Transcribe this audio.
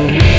Bye.